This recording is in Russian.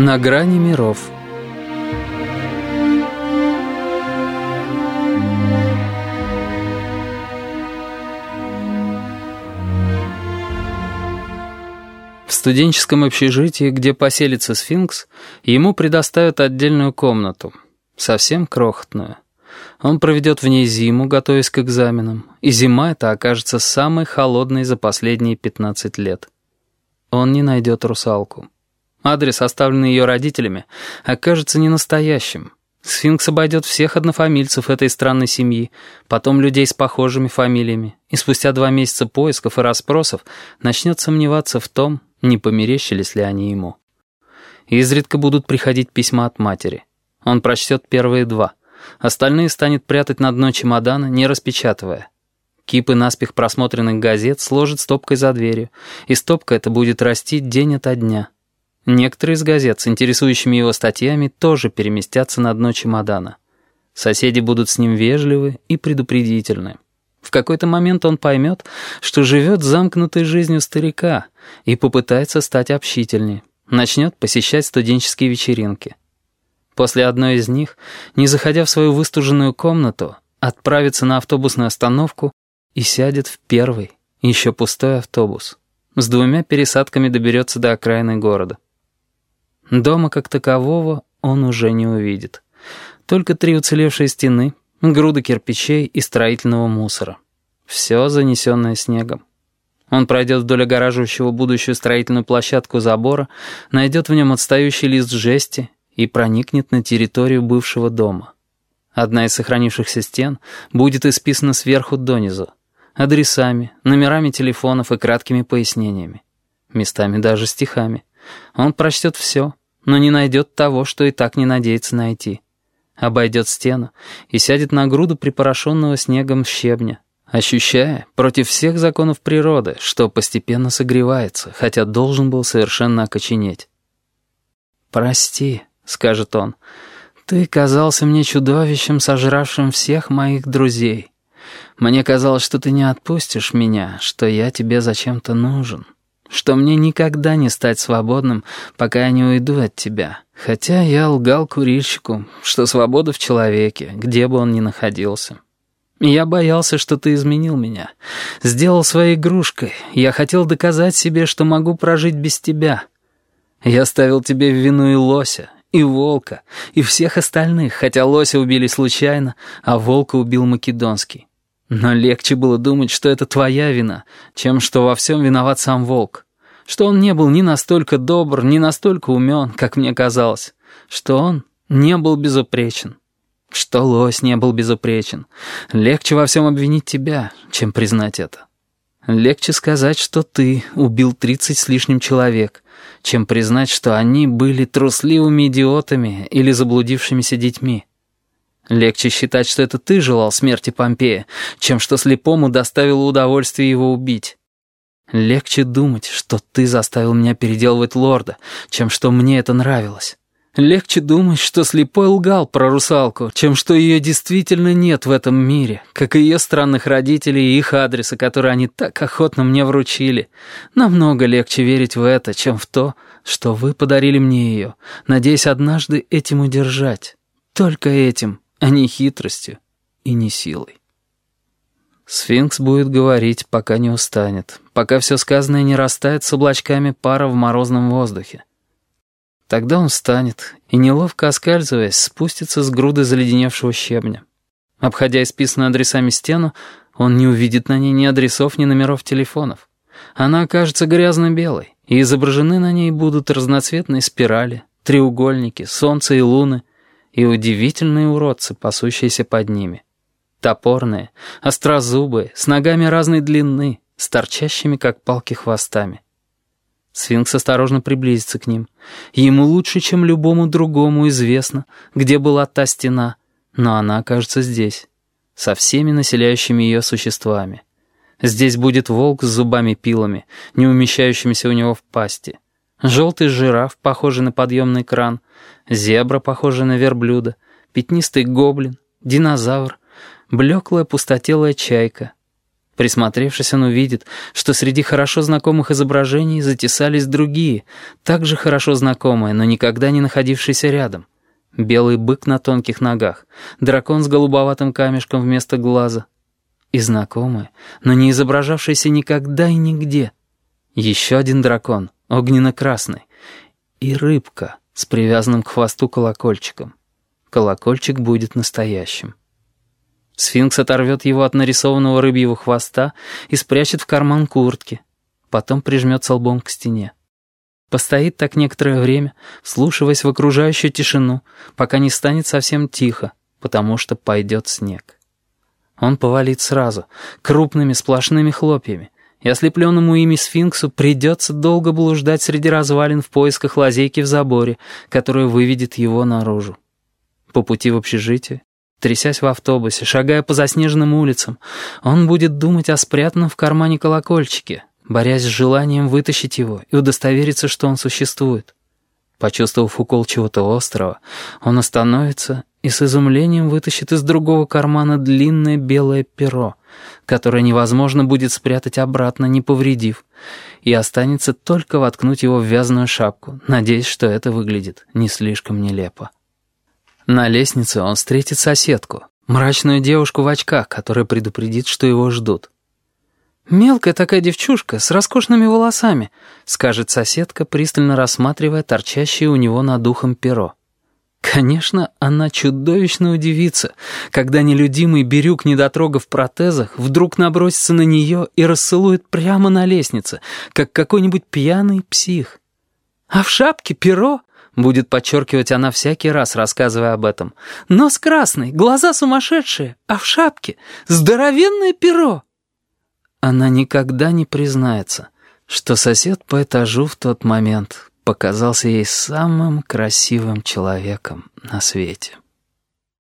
На грани миров. В студенческом общежитии, где поселится сфинкс, ему предоставят отдельную комнату, совсем крохотную. Он проведет в ней зиму, готовясь к экзаменам, и зима эта окажется самой холодной за последние 15 лет. Он не найдет русалку. Адрес, оставленный ее родителями, окажется ненастоящим. Сфинкс обойдет всех однофамильцев этой странной семьи, потом людей с похожими фамилиями, и спустя два месяца поисков и расспросов начнет сомневаться в том, не померещились ли они ему. Изредка будут приходить письма от матери. Он прочтет первые два. Остальные станет прятать на дно чемодана, не распечатывая. Кипы наспех просмотренных газет сложит стопкой за дверью, и стопка эта будет расти день ото дня. Некоторые из газет с интересующими его статьями тоже переместятся на дно чемодана. Соседи будут с ним вежливы и предупредительны. В какой-то момент он поймет, что живет замкнутой жизнью старика и попытается стать общительнее, начнет посещать студенческие вечеринки. После одной из них, не заходя в свою выстуженную комнату, отправится на автобусную остановку и сядет в первый, еще пустой автобус. С двумя пересадками доберется до окраины города. Дома как такового он уже не увидит. Только три уцелевшие стены, груды кирпичей и строительного мусора. Все занесенное снегом. Он пройдет вдоль огораживающего будущую строительную площадку забора, найдет в нем отстающий лист жести и проникнет на территорию бывшего дома. Одна из сохранившихся стен будет исписана сверху донизу, адресами, номерами телефонов и краткими пояснениями. Местами даже стихами. Он прочтет все, но не найдет того, что и так не надеется найти. Обойдет стену и сядет на груду припорошенного снегом щебня, ощущая против всех законов природы, что постепенно согревается, хотя должен был совершенно окоченеть. «Прости», скажет он, — «ты казался мне чудовищем, сожравшим всех моих друзей. Мне казалось, что ты не отпустишь меня, что я тебе зачем-то нужен, что мне никогда не стать свободным, пока я не уйду от тебя. Хотя я лгал курильщику, что свобода в человеке, где бы он ни находился». Я боялся, что ты изменил меня. Сделал своей игрушкой. Я хотел доказать себе, что могу прожить без тебя. Я ставил тебе в вину и лося, и волка, и всех остальных, хотя лося убили случайно, а волка убил Македонский. Но легче было думать, что это твоя вина, чем что во всем виноват сам волк. Что он не был ни настолько добр, ни настолько умен, как мне казалось. Что он не был безупречен. Что лось не был безупречен. Легче во всем обвинить тебя, чем признать это. Легче сказать, что ты убил тридцать с лишним человек, чем признать, что они были трусливыми идиотами или заблудившимися детьми. Легче считать, что это ты желал смерти Помпея, чем что слепому доставило удовольствие его убить. Легче думать, что ты заставил меня переделывать лорда, чем что мне это нравилось. Легче думать, что слепой лгал про русалку, чем что ее действительно нет в этом мире, как и ее странных родителей и их адреса, которые они так охотно мне вручили. Намного легче верить в это, чем в то, что вы подарили мне ее, надеясь однажды этим удержать. Только этим, а не хитростью и не силой. Сфинкс будет говорить, пока не устанет, пока все сказанное не растает с облачками пара в морозном воздухе. Тогда он встанет и, неловко оскальзываясь, спустится с груды заледеневшего щебня. Обходя исписанную адресами стену, он не увидит на ней ни адресов, ни номеров телефонов. Она окажется грязно-белой, и изображены на ней будут разноцветные спирали, треугольники, солнце и луны, и удивительные уродцы, пасущиеся под ними. Топорные, острозубые, с ногами разной длины, с торчащими, как палки, хвостами. Сфинкс осторожно приблизится к ним. Ему лучше, чем любому другому известно, где была та стена, но она окажется здесь, со всеми населяющими ее существами. Здесь будет волк с зубами-пилами, не умещающимися у него в пасти. Желтый жираф, похожий на подъемный кран, зебра, похожая на верблюда, пятнистый гоблин, динозавр, блеклая пустотелая чайка — Присмотревшись, он увидит, что среди хорошо знакомых изображений затесались другие, также хорошо знакомые, но никогда не находившиеся рядом. Белый бык на тонких ногах, дракон с голубоватым камешком вместо глаза. И знакомые, но не изображавшиеся никогда и нигде. Еще один дракон, огненно-красный. И рыбка с привязанным к хвосту колокольчиком. Колокольчик будет настоящим. Сфинкс оторвет его от нарисованного рыбьего хвоста и спрячет в карман куртки. Потом прижмется лбом к стене. Постоит так некоторое время, вслушиваясь в окружающую тишину, пока не станет совсем тихо, потому что пойдет снег. Он повалит сразу, крупными сплошными хлопьями, и ослепленному ими сфинксу придется долго блуждать среди развалин в поисках лазейки в заборе, которая выведет его наружу. По пути в общежитие Трясясь в автобусе, шагая по заснеженным улицам, он будет думать о спрятанном в кармане колокольчике, борясь с желанием вытащить его и удостовериться, что он существует. Почувствовав укол чего-то острого, он остановится и с изумлением вытащит из другого кармана длинное белое перо, которое невозможно будет спрятать обратно, не повредив, и останется только воткнуть его в вязаную шапку, надеясь, что это выглядит не слишком нелепо. На лестнице он встретит соседку, мрачную девушку в очках, которая предупредит, что его ждут. «Мелкая такая девчушка с роскошными волосами», — скажет соседка, пристально рассматривая торчащее у него над ухом перо. Конечно, она чудовищно удивится, когда нелюдимый Бирюк недотрога в протезах вдруг набросится на нее и расцелует прямо на лестнице, как какой-нибудь пьяный псих. А в шапке перо Будет подчеркивать она всякий раз, рассказывая об этом. Нос красный, глаза сумасшедшие, а в шапке здоровенное перо. Она никогда не признается, что сосед по этажу в тот момент показался ей самым красивым человеком на свете.